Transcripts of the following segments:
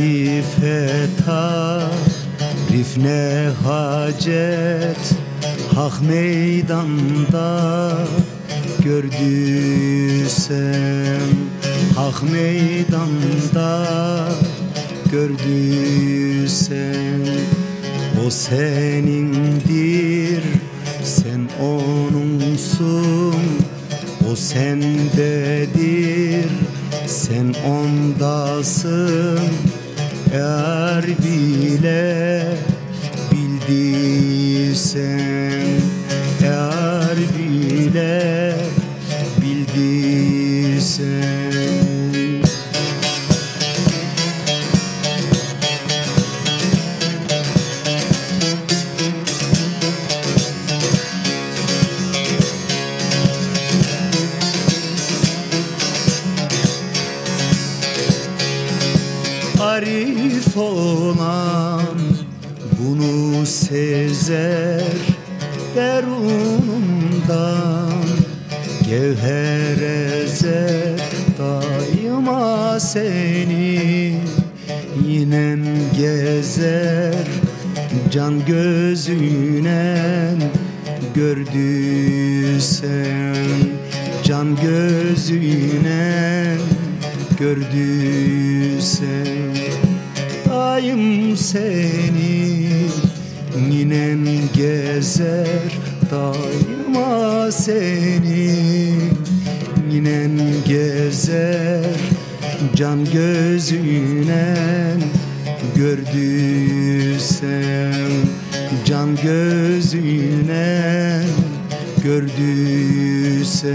Marifeta Rif ne hacet Hak meydanda Gördüysem Hak meydanda Gördüysem O senindir Sen onunsun O sendedir Sen ondasın Eğer bile bildiysen Eğer bile bildiysen. Arif olan bunu sezer derunundan Gevher ezer daima seni Yinen gezer can gözünen Gördüysen can gözünen gördüysen Daim seni. Ninen gezer Daima seni. Ninen gezer Can gözünen gördüysen Can gözünen gördüysen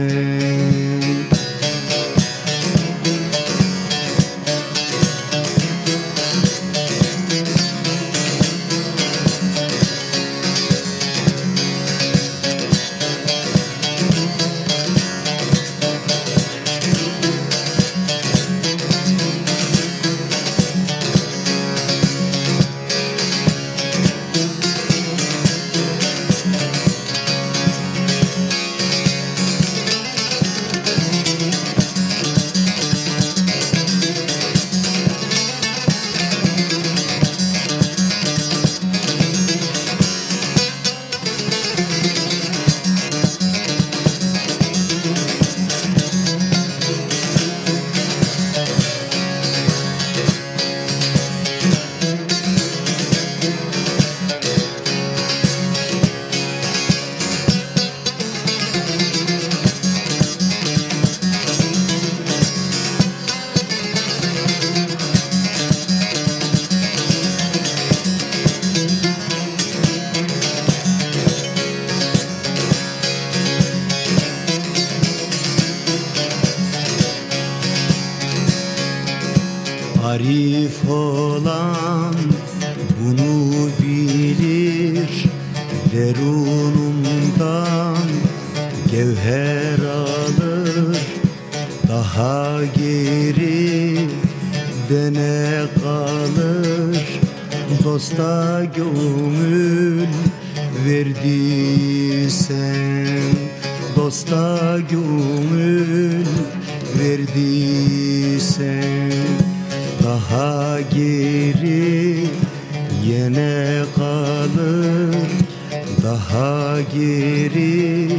Arif olan bunu bilir. Derunundan gevher alır. Daha geri dene kalır. Dosta gönül verdiysen Dosta gönül verdiysen daha geri yine kalır. Daha geri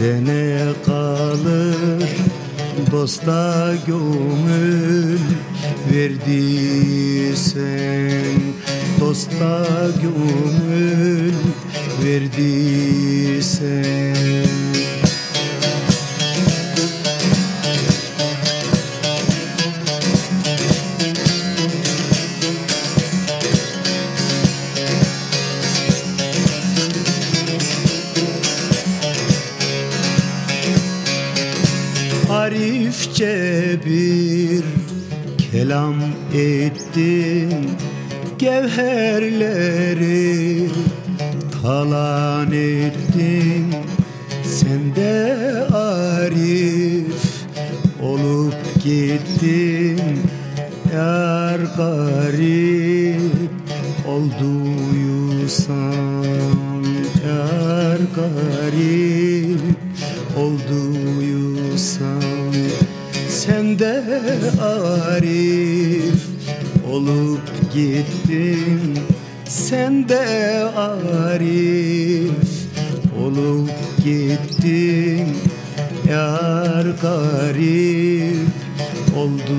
dene kalır. Dosta gönül verdiysen dosta gönül verdiysen Arifçe bir kelam ettin. Gevherleri talan ettin. Sen de Arif olup gittin. Yar garip olduysan Yar garip olduysan sen de arif olup gittin sen de arif olup gittin yar garip oldu